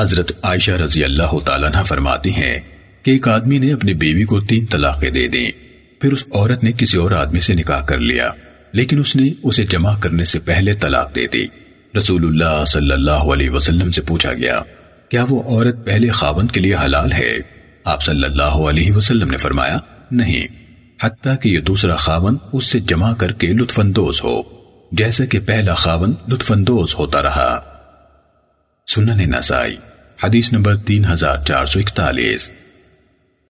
حضرت عائشہ رضی اللہ تعالیٰ عنہ فرماتی ہیں کہ ایک آدمی نے اپنی بیوی کو تین طلاقیں دے دیں۔ پھر اس عورت نے کسی اور آدمی سے نکاح کر لیا۔ لیکن اس نے اسے جمع کرنے سے پہلے طلاق دے دی۔ رسول اللہ صلی اللہ علیہ وسلم سے پوچھا گیا، کیا وہ عورت پہلے خاون کے لیے حلال ہے؟ آپ صلی اللہ علیہ وسلم نے فرمایا، نہیں، حتیٰ کہ یہ دوسرا خاون اس سے جمع کر کے لطف اندوز ہو، جیسا کہ پہلا خاون لطف اندوز ہوتا رہا۔ سنن نسائی۔ حدیث نمبر تین ہزار چار سو اکتالیس۔